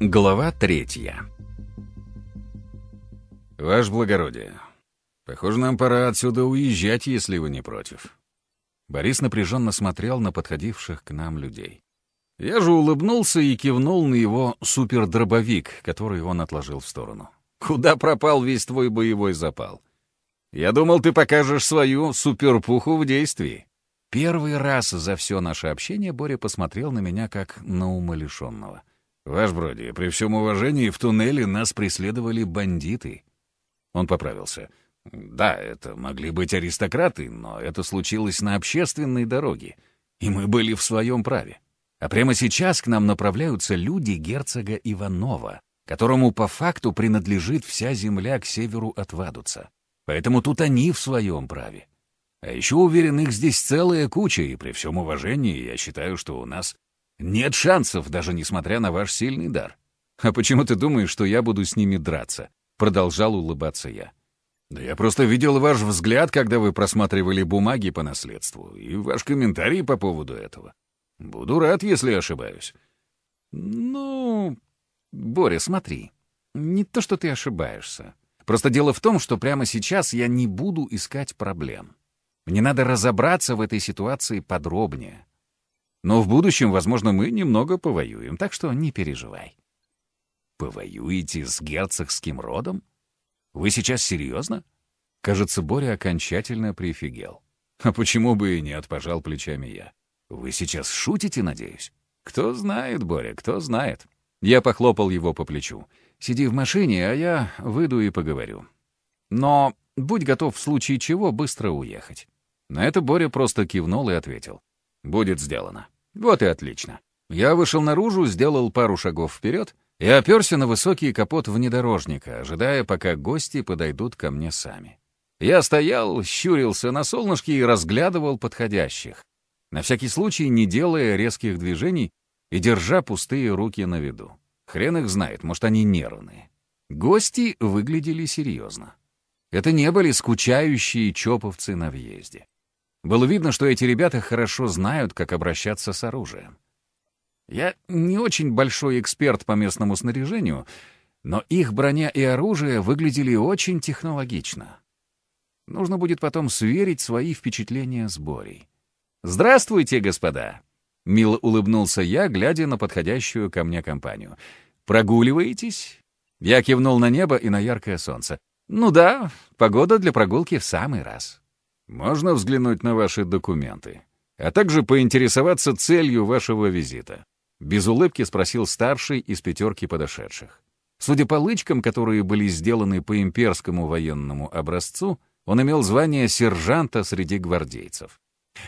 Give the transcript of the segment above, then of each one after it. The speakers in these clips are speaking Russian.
Глава третья. «Ваше благородие, похоже, нам пора отсюда уезжать, если вы не против». Борис напряженно смотрел на подходивших к нам людей. Я же улыбнулся и кивнул на его супердробовик, который он отложил в сторону. «Куда пропал весь твой боевой запал? Я думал, ты покажешь свою суперпуху в действии». Первый раз за все наше общение Боря посмотрел на меня как на умалишенного. «Ваш Броди, при всем уважении, в туннеле нас преследовали бандиты». Он поправился. «Да, это могли быть аристократы, но это случилось на общественной дороге, и мы были в своем праве. А прямо сейчас к нам направляются люди герцога Иванова, которому по факту принадлежит вся земля к северу от Вадуца. Поэтому тут они в своем праве. А еще уверен, их здесь целая куча, и при всем уважении я считаю, что у нас нет шансов, даже несмотря на ваш сильный дар. А почему ты думаешь, что я буду с ними драться? Продолжал улыбаться я. Да я просто видел ваш взгляд, когда вы просматривали бумаги по наследству, и ваш комментарий по поводу этого. Буду рад, если ошибаюсь. Ну, Боря, смотри. Не то, что ты ошибаешься. Просто дело в том, что прямо сейчас я не буду искать проблем. Мне надо разобраться в этой ситуации подробнее. Но в будущем, возможно, мы немного повоюем, так что не переживай. Повоюете с герцогским родом? Вы сейчас серьезно? Кажется, Боря окончательно прифигел. А почему бы и нет, пожал плечами я. Вы сейчас шутите, надеюсь? Кто знает, Боря, кто знает. Я похлопал его по плечу. Сиди в машине, а я выйду и поговорю. Но будь готов в случае чего быстро уехать. На это Боря просто кивнул и ответил. «Будет сделано». Вот и отлично. Я вышел наружу, сделал пару шагов вперед и оперся на высокий капот внедорожника, ожидая, пока гости подойдут ко мне сами. Я стоял, щурился на солнышке и разглядывал подходящих на всякий случай не делая резких движений и держа пустые руки на виду. Хрен их знает, может, они нервные. Гости выглядели серьезно. Это не были скучающие чоповцы на въезде. Было видно, что эти ребята хорошо знают, как обращаться с оружием. Я не очень большой эксперт по местному снаряжению, но их броня и оружие выглядели очень технологично. Нужно будет потом сверить свои впечатления с Борей. «Здравствуйте, господа!» — мило улыбнулся я, глядя на подходящую ко мне компанию. «Прогуливаетесь?» Я кивнул на небо и на яркое солнце. «Ну да, погода для прогулки в самый раз». «Можно взглянуть на ваши документы, а также поинтересоваться целью вашего визита?» Без улыбки спросил старший из пятерки подошедших. Судя по лычкам, которые были сделаны по имперскому военному образцу, он имел звание сержанта среди гвардейцев.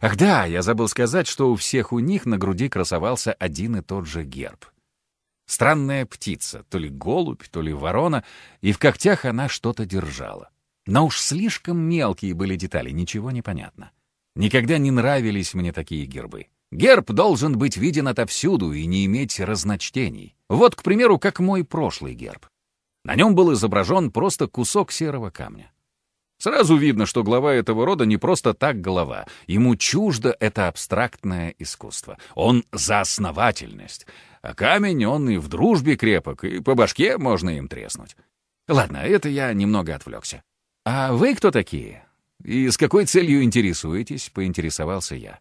Ах да, я забыл сказать, что у всех у них на груди красовался один и тот же герб. Странная птица, то ли голубь, то ли ворона, и в когтях она что-то держала. Но уж слишком мелкие были детали, ничего не понятно. Никогда не нравились мне такие гербы. Герб должен быть виден отовсюду и не иметь разночтений. Вот, к примеру, как мой прошлый герб. На нем был изображен просто кусок серого камня. Сразу видно, что глава этого рода не просто так глава. Ему чуждо это абстрактное искусство. Он за основательность. А камень, он и в дружбе крепок, и по башке можно им треснуть. Ладно, это я немного отвлекся. «А вы кто такие? И с какой целью интересуетесь?» — поинтересовался я.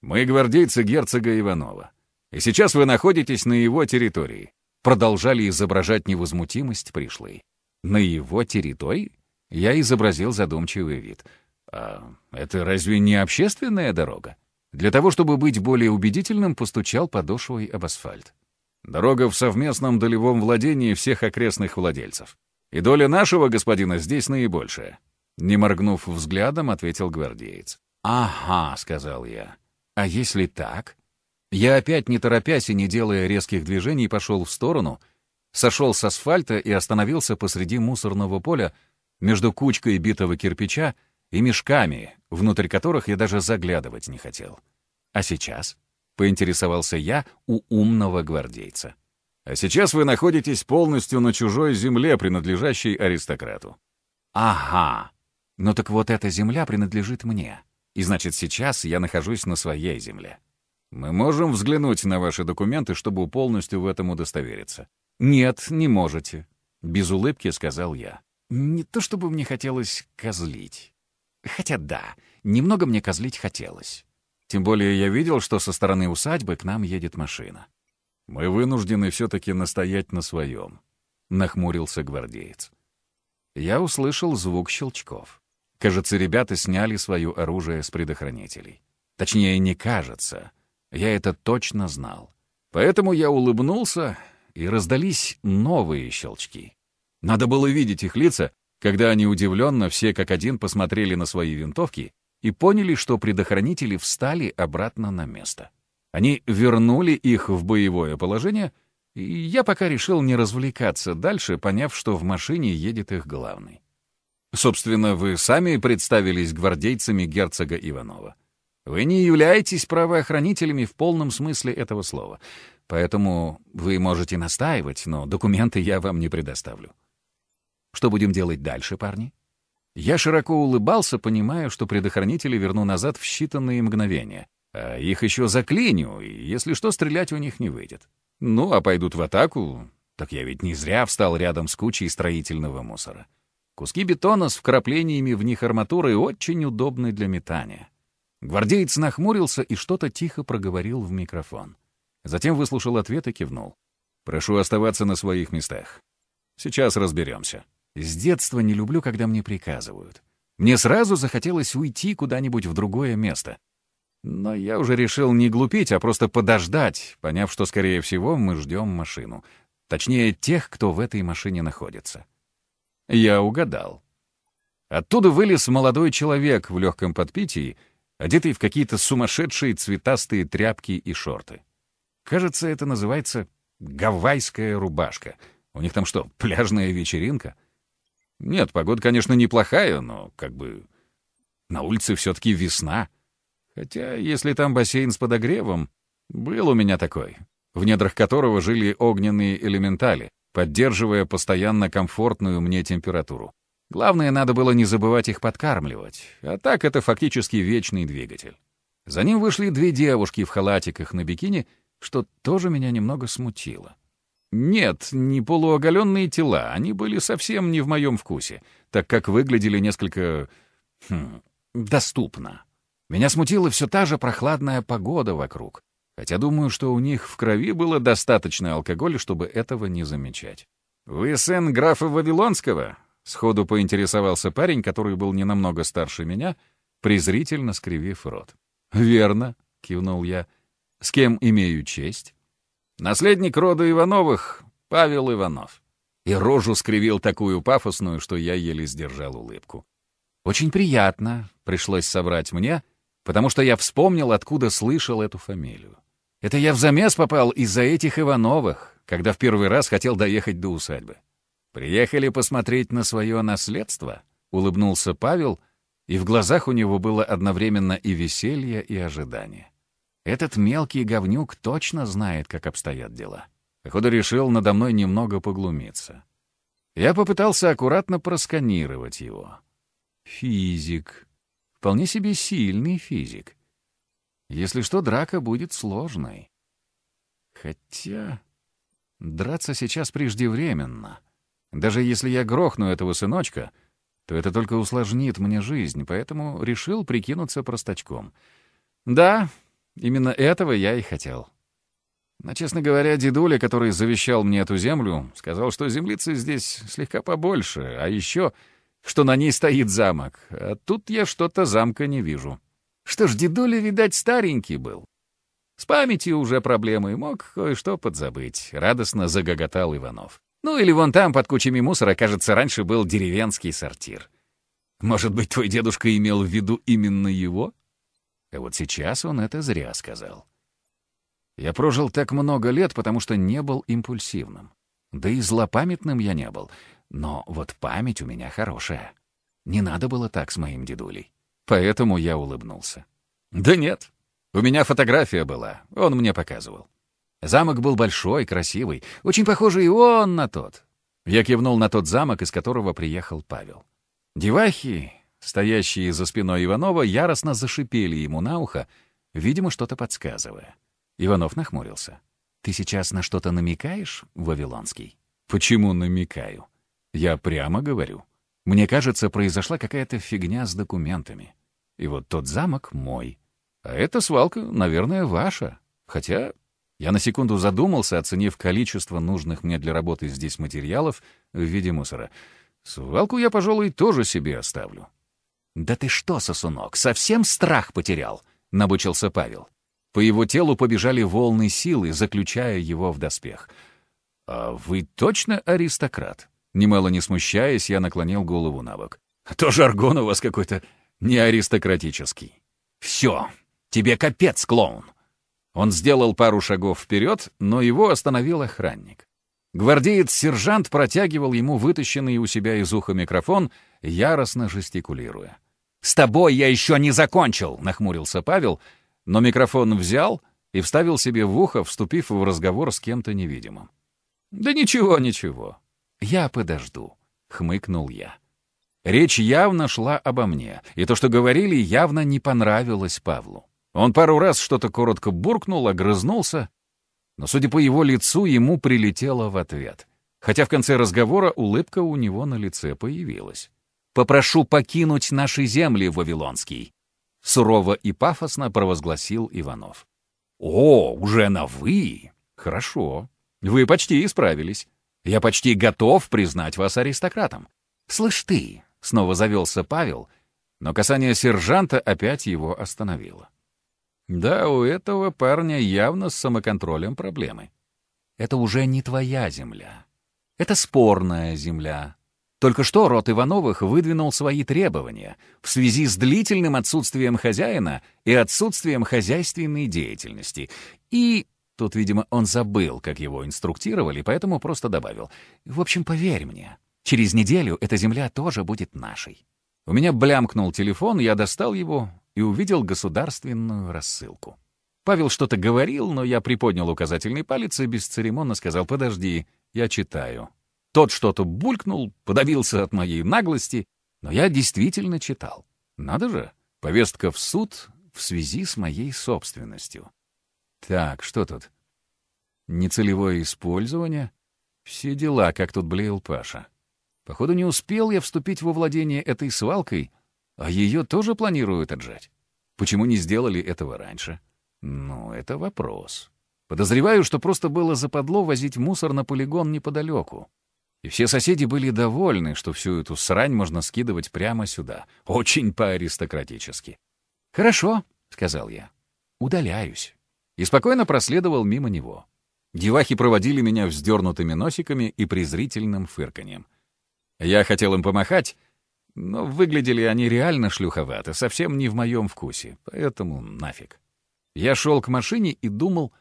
«Мы гвардейцы герцога Иванова. И сейчас вы находитесь на его территории». Продолжали изображать невозмутимость пришлые. «На его территории?» Я изобразил задумчивый вид. «А это разве не общественная дорога?» Для того, чтобы быть более убедительным, постучал подошвой об асфальт. Дорога в совместном долевом владении всех окрестных владельцев. И доля нашего господина здесь наибольшая. Не моргнув взглядом, ответил гвардеец. «Ага», — сказал я. «А если так?» Я опять, не торопясь и не делая резких движений, пошел в сторону, сошел с асфальта и остановился посреди мусорного поля, между кучкой битого кирпича и мешками, внутрь которых я даже заглядывать не хотел. А сейчас? — поинтересовался я у умного гвардейца. «А сейчас вы находитесь полностью на чужой земле, принадлежащей аристократу». «Ага. Ну так вот эта земля принадлежит мне. И значит, сейчас я нахожусь на своей земле. Мы можем взглянуть на ваши документы, чтобы полностью в этом удостовериться». «Нет, не можете», — без улыбки сказал я. Не то чтобы мне хотелось козлить. Хотя да, немного мне козлить хотелось. Тем более я видел, что со стороны усадьбы к нам едет машина. «Мы вынуждены все-таки настоять на своем», — нахмурился гвардеец. Я услышал звук щелчков. Кажется, ребята сняли свое оружие с предохранителей. Точнее, не кажется. Я это точно знал. Поэтому я улыбнулся, и раздались новые щелчки. Надо было видеть их лица, когда они удивленно все как один посмотрели на свои винтовки и поняли, что предохранители встали обратно на место. Они вернули их в боевое положение, и я пока решил не развлекаться дальше, поняв, что в машине едет их главный. Собственно, вы сами представились гвардейцами герцога Иванова. Вы не являетесь правоохранителями в полном смысле этого слова, поэтому вы можете настаивать, но документы я вам не предоставлю. Что будем делать дальше, парни? Я широко улыбался, понимая, что предохранители верну назад в считанные мгновения. А их еще заклиню, и если что, стрелять у них не выйдет. Ну, а пойдут в атаку, так я ведь не зря встал рядом с кучей строительного мусора. Куски бетона с вкраплениями в них арматуры очень удобны для метания. Гвардеец нахмурился и что-то тихо проговорил в микрофон. Затем выслушал ответ и кивнул. «Прошу оставаться на своих местах. Сейчас разберемся». С детства не люблю, когда мне приказывают. Мне сразу захотелось уйти куда-нибудь в другое место. Но я уже решил не глупить, а просто подождать, поняв, что, скорее всего, мы ждем машину. Точнее, тех, кто в этой машине находится. Я угадал. Оттуда вылез молодой человек в легком подпитии, одетый в какие-то сумасшедшие цветастые тряпки и шорты. Кажется, это называется гавайская рубашка. У них там что, пляжная вечеринка? — нет, погода, конечно, неплохая, но как бы на улице все-таки весна. Хотя, если там бассейн с подогревом, был у меня такой, в недрах которого жили огненные элементали, поддерживая постоянно комфортную мне температуру. Главное, надо было не забывать их подкармливать, а так это фактически вечный двигатель. За ним вышли две девушки в халатиках на бикини, что тоже меня немного смутило. Нет, не полуоголенные тела, они были совсем не в моем вкусе, так как выглядели несколько... Хм, доступно. Меня смутила все та же прохладная погода вокруг, хотя думаю, что у них в крови было достаточно алкоголя, чтобы этого не замечать. «Вы сын графа Вавилонского?» — сходу поинтересовался парень, который был не намного старше меня, презрительно скривив рот. «Верно», — кивнул я. «С кем имею честь?» Наследник рода Ивановых — Павел Иванов. И рожу скривил такую пафосную, что я еле сдержал улыбку. «Очень приятно», — пришлось соврать мне, потому что я вспомнил, откуда слышал эту фамилию. Это я в замес попал из-за этих Ивановых, когда в первый раз хотел доехать до усадьбы. «Приехали посмотреть на свое наследство?» — улыбнулся Павел, и в глазах у него было одновременно и веселье, и ожидание. Этот мелкий говнюк точно знает, как обстоят дела. Походу, решил надо мной немного поглумиться. Я попытался аккуратно просканировать его. Физик. Вполне себе сильный физик. Если что, драка будет сложной. Хотя... Драться сейчас преждевременно. Даже если я грохну этого сыночка, то это только усложнит мне жизнь, поэтому решил прикинуться простачком. Да, Именно этого я и хотел. Но, честно говоря, дедуля, который завещал мне эту землю, сказал, что землицы здесь слегка побольше, а еще, что на ней стоит замок. А тут я что-то замка не вижу. Что ж, дедуля, видать, старенький был. С памятью уже проблемы, мог кое-что подзабыть. Радостно загоготал Иванов. Ну или вон там, под кучами мусора, кажется, раньше был деревенский сортир. Может быть, твой дедушка имел в виду именно его? А вот сейчас он это зря сказал. Я прожил так много лет, потому что не был импульсивным. Да и злопамятным я не был. Но вот память у меня хорошая. Не надо было так с моим дедулей. Поэтому я улыбнулся. Да нет, у меня фотография была, он мне показывал. Замок был большой, красивый, очень похожий и он на тот. Я кивнул на тот замок, из которого приехал Павел. Девахи Стоящие за спиной Иванова яростно зашипели ему на ухо, видимо, что-то подсказывая. Иванов нахмурился. «Ты сейчас на что-то намекаешь, Вавилонский?» «Почему намекаю? Я прямо говорю. Мне кажется, произошла какая-то фигня с документами. И вот тот замок мой. А эта свалка, наверное, ваша. Хотя я на секунду задумался, оценив количество нужных мне для работы здесь материалов в виде мусора. Свалку я, пожалуй, тоже себе оставлю. «Да ты что, сосунок, совсем страх потерял?» — набычился Павел. По его телу побежали волны силы, заключая его в доспех. «А вы точно аристократ?» Немало не смущаясь, я наклонил голову на бок. «А «То жаргон у вас какой-то не аристократический». «Все, тебе капец, клоун!» Он сделал пару шагов вперед, но его остановил охранник. Гвардеец-сержант протягивал ему вытащенный у себя из уха микрофон, яростно жестикулируя. «С тобой я еще не закончил!» — нахмурился Павел, но микрофон взял и вставил себе в ухо, вступив в разговор с кем-то невидимым. «Да ничего, ничего. Я подожду», — хмыкнул я. Речь явно шла обо мне, и то, что говорили, явно не понравилось Павлу. Он пару раз что-то коротко буркнул, огрызнулся, но, судя по его лицу, ему прилетело в ответ. Хотя в конце разговора улыбка у него на лице появилась. «Попрошу покинуть наши земли, Вавилонский», — сурово и пафосно провозгласил Иванов. «О, уже на «вы»? Хорошо. Вы почти исправились. Я почти готов признать вас аристократом». «Слышь ты», — снова завелся Павел, но касание сержанта опять его остановило. Да, у этого парня явно с самоконтролем проблемы. Это уже не твоя земля. Это спорная земля. Только что род Ивановых выдвинул свои требования в связи с длительным отсутствием хозяина и отсутствием хозяйственной деятельности. И тут, видимо, он забыл, как его инструктировали, поэтому просто добавил. В общем, поверь мне, через неделю эта земля тоже будет нашей. У меня блямкнул телефон, я достал его и увидел государственную рассылку. Павел что-то говорил, но я приподнял указательный палец и бесцеремонно сказал «Подожди, я читаю». Тот что-то булькнул, подавился от моей наглости, но я действительно читал. Надо же, повестка в суд в связи с моей собственностью. Так, что тут? Нецелевое использование? Все дела, как тут блеял Паша. Походу, не успел я вступить во владение этой свалкой, а ее тоже планируют отжать. Почему не сделали этого раньше? Ну, это вопрос. Подозреваю, что просто было западло возить мусор на полигон неподалеку. И все соседи были довольны, что всю эту срань можно скидывать прямо сюда. Очень по-аристократически. «Хорошо», — сказал я. «Удаляюсь». И спокойно проследовал мимо него. Девахи проводили меня вздернутыми носиками и презрительным фырканьем. Я хотел им помахать, но выглядели они реально шлюховато, совсем не в моем вкусе, поэтому нафиг. Я шел к машине и думал,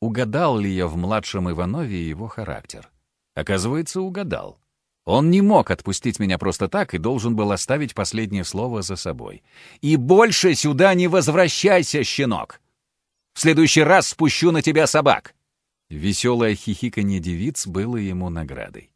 угадал ли я в младшем Иванове его характер. Оказывается, угадал. Он не мог отпустить меня просто так и должен был оставить последнее слово за собой. «И больше сюда не возвращайся, щенок! В следующий раз спущу на тебя собак!» Веселое хихиканье девиц было ему наградой.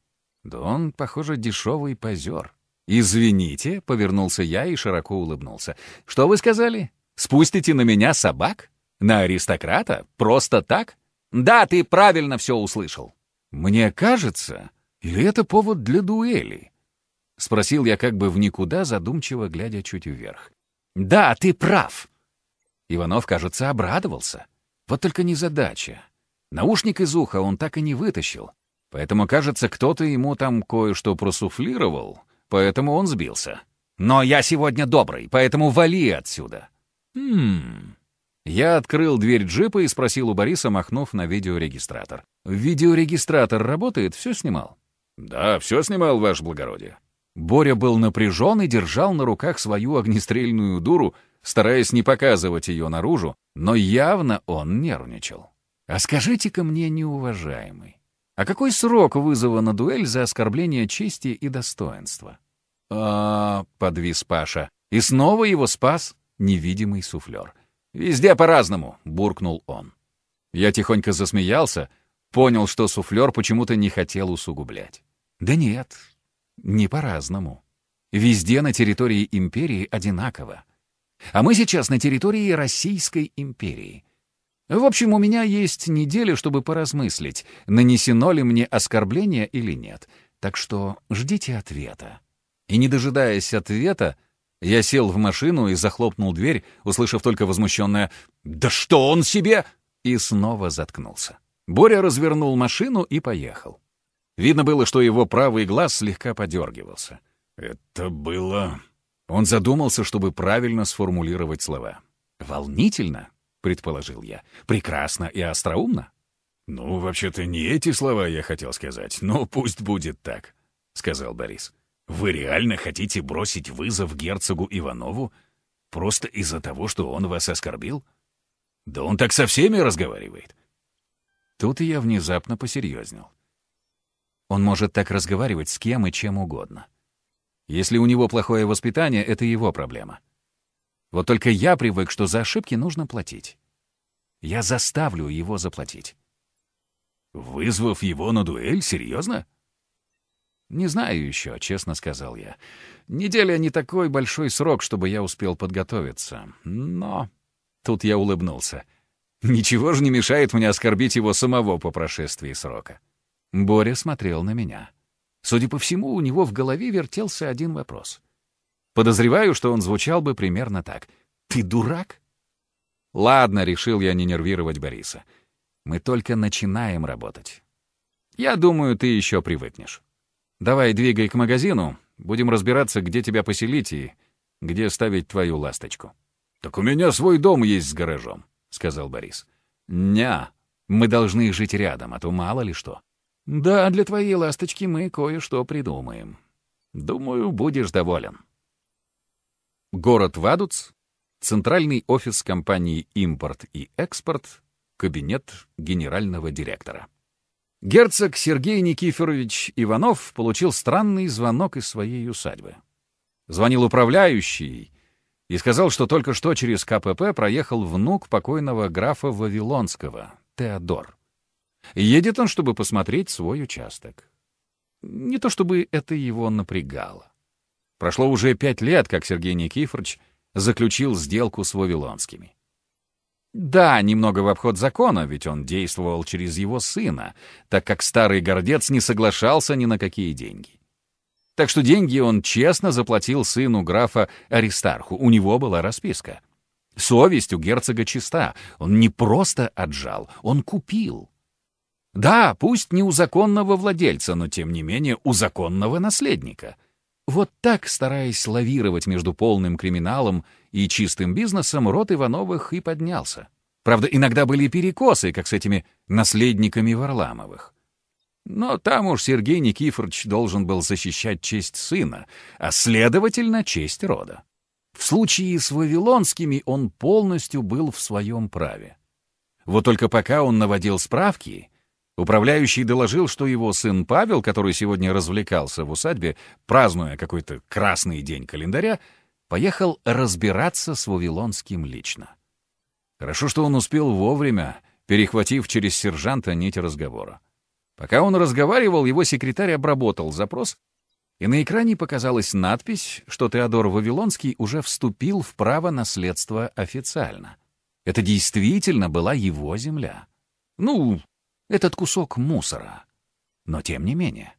Да он, похоже, дешевый позер. «Извините», — повернулся я и широко улыбнулся. «Что вы сказали? Спустите на меня собак? На аристократа? Просто так?» «Да, ты правильно все услышал». «Мне кажется, или это повод для дуэли?» — спросил я как бы в никуда, задумчиво глядя чуть вверх. «Да, ты прав». Иванов, кажется, обрадовался. Вот только не задача. Наушник из уха он так и не вытащил. Поэтому, кажется, кто-то ему там кое-что просуфлировал, поэтому он сбился. «Но я сегодня добрый, поэтому вали отсюда». «Хм...» Я открыл дверь джипа и спросил у Бориса, махнув на видеорегистратор. «Видеорегистратор работает? Все снимал?» «Да, все снимал, ваше благородие». Боря был напряжен и держал на руках свою огнестрельную дуру, стараясь не показывать ее наружу, но явно он нервничал. «А скажите-ка мне, неуважаемый, а какой срок вызова на дуэль за оскорбление чести и достоинства? А, подвис Паша. И снова его спас невидимый суфлер. Везде по-разному, буркнул он. Я тихонько засмеялся, понял, что суфлер почему-то не хотел усугублять. Да нет, не по-разному. Везде на территории империи одинаково. А мы сейчас на территории Российской империи. В общем, у меня есть неделя, чтобы поразмыслить, нанесено ли мне оскорбление или нет. Так что ждите ответа. И не дожидаясь ответа, я сел в машину и захлопнул дверь, услышав только возмущенное «Да что он себе!» и снова заткнулся. Боря развернул машину и поехал. Видно было, что его правый глаз слегка подергивался. «Это было...» Он задумался, чтобы правильно сформулировать слова. «Волнительно?» предположил я. «Прекрасно и остроумно?» «Ну, вообще-то не эти слова я хотел сказать, но пусть будет так», — сказал Борис. «Вы реально хотите бросить вызов герцогу Иванову просто из-за того, что он вас оскорбил? Да он так со всеми разговаривает». Тут я внезапно посерьезнел. Он может так разговаривать с кем и чем угодно. Если у него плохое воспитание, это его проблема. Вот только я привык, что за ошибки нужно платить. Я заставлю его заплатить. Вызвав его на дуэль? Серьезно? Не знаю еще, честно сказал я. Неделя не такой большой срок, чтобы я успел подготовиться. Но... Тут я улыбнулся. Ничего же не мешает мне оскорбить его самого по прошествии срока. Боря смотрел на меня. Судя по всему, у него в голове вертелся один вопрос. Подозреваю, что он звучал бы примерно так. «Ты дурак?» «Ладно», — решил я не нервировать Бориса. «Мы только начинаем работать. Я думаю, ты еще привыкнешь. Давай двигай к магазину, будем разбираться, где тебя поселить и где ставить твою ласточку». «Так у меня свой дом есть с гаражом», — сказал Борис. «Ня, мы должны жить рядом, а то мало ли что». «Да, для твоей ласточки мы кое-что придумаем. Думаю, будешь доволен». Город Вадуц, центральный офис компании «Импорт и экспорт», кабинет генерального директора. Герцог Сергей Никифорович Иванов получил странный звонок из своей усадьбы. Звонил управляющий и сказал, что только что через КПП проехал внук покойного графа Вавилонского, Теодор. Едет он, чтобы посмотреть свой участок. Не то чтобы это его напрягало. Прошло уже пять лет, как Сергей Никифорович заключил сделку с Вавилонскими. Да, немного в обход закона, ведь он действовал через его сына, так как старый гордец не соглашался ни на какие деньги. Так что деньги он честно заплатил сыну графа Аристарху, у него была расписка. Совесть у герцога чиста, он не просто отжал, он купил. Да, пусть не у законного владельца, но тем не менее у законного наследника — вот так, стараясь лавировать между полным криминалом и чистым бизнесом, род Ивановых и поднялся. Правда, иногда были перекосы, как с этими наследниками Варламовых. Но там уж Сергей Никифорович должен был защищать честь сына, а, следовательно, честь рода. В случае с Вавилонскими он полностью был в своем праве. Вот только пока он наводил справки, Управляющий доложил, что его сын Павел, который сегодня развлекался в усадьбе, празднуя какой-то красный день календаря, поехал разбираться с Вавилонским лично. Хорошо, что он успел вовремя, перехватив через сержанта нить разговора. Пока он разговаривал, его секретарь обработал запрос, и на экране показалась надпись, что Теодор Вавилонский уже вступил в право наследства официально. Это действительно была его земля. Ну, этот кусок мусора. Но тем не менее.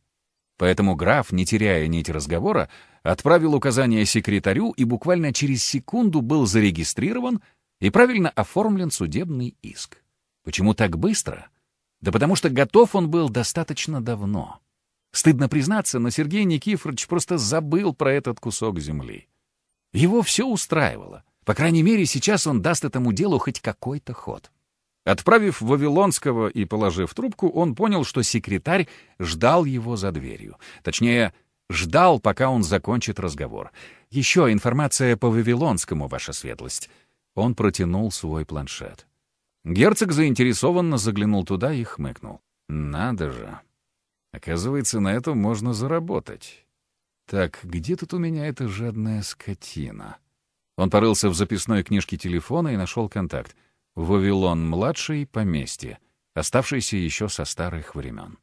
Поэтому граф, не теряя нить разговора, отправил указание секретарю и буквально через секунду был зарегистрирован и правильно оформлен судебный иск. Почему так быстро? Да потому что готов он был достаточно давно. Стыдно признаться, но Сергей Никифорович просто забыл про этот кусок земли. Его все устраивало. По крайней мере, сейчас он даст этому делу хоть какой-то ход. Отправив Вавилонского и положив трубку, он понял, что секретарь ждал его за дверью. Точнее, ждал, пока он закончит разговор. «Еще информация по Вавилонскому, ваша светлость». Он протянул свой планшет. Герцог заинтересованно заглянул туда и хмыкнул. «Надо же. Оказывается, на этом можно заработать. Так, где тут у меня эта жадная скотина?» Он порылся в записной книжке телефона и нашел контакт — Вавилон-младший поместье, оставшееся еще со старых времен.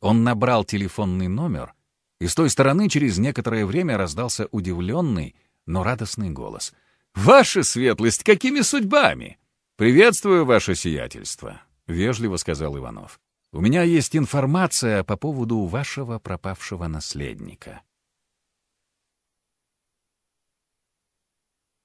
Он набрал телефонный номер, и с той стороны через некоторое время раздался удивленный, но радостный голос. «Ваша светлость, какими судьбами?» «Приветствую, ваше сиятельство», — вежливо сказал Иванов. «У меня есть информация по поводу вашего пропавшего наследника».